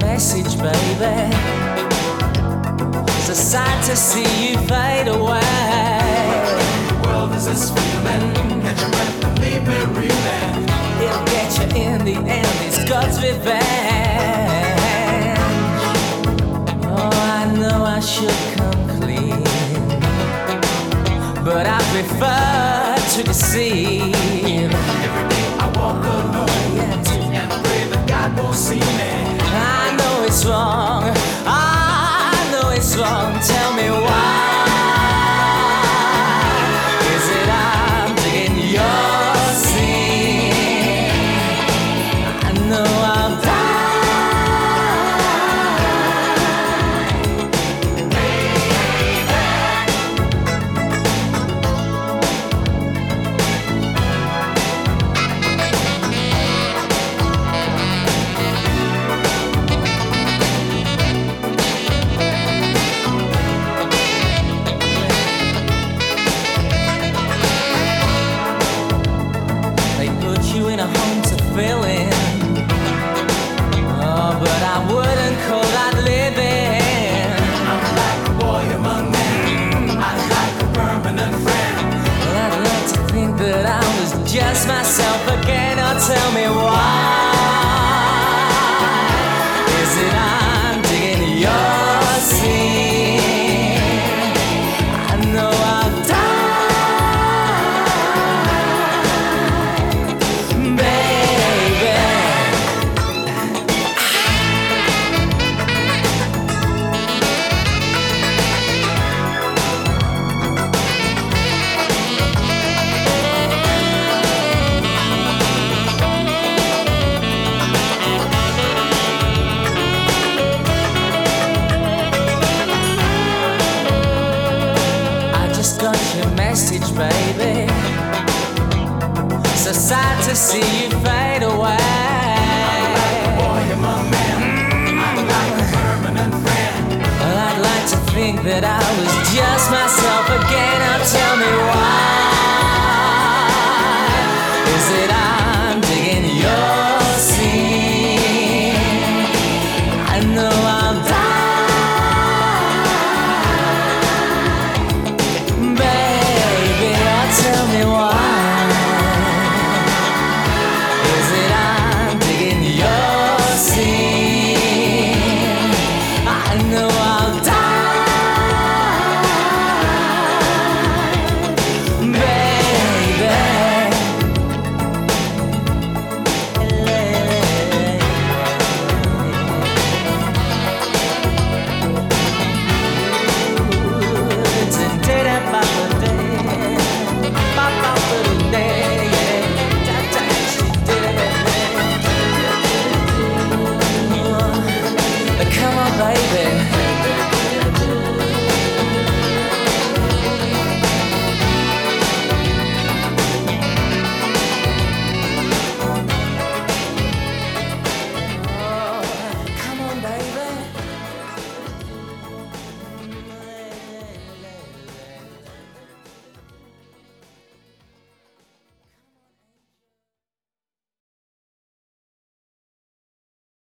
message, baby. It's a sight to see you fade away. The world is this feeling. Catch your breath and leave me reeling. It'll get you in the end. It's God's revenge. Oh, I know I should come clean, but I prefer to deceive. Every day I walk alone Yeah, pray that God won't see me. I put you in a home to fill in. Oh, but I wouldn't call that living. I'm like a boy among men. I'm like a permanent friend. Well, I'd like to think that I was just myself again. Oh, tell me why. your message, baby. So sad to see you fade away. I'm like the boy and my man. I'm like a permanent friend. Well, I'd like to think that I was just myself again. Now tell me why. Is it I?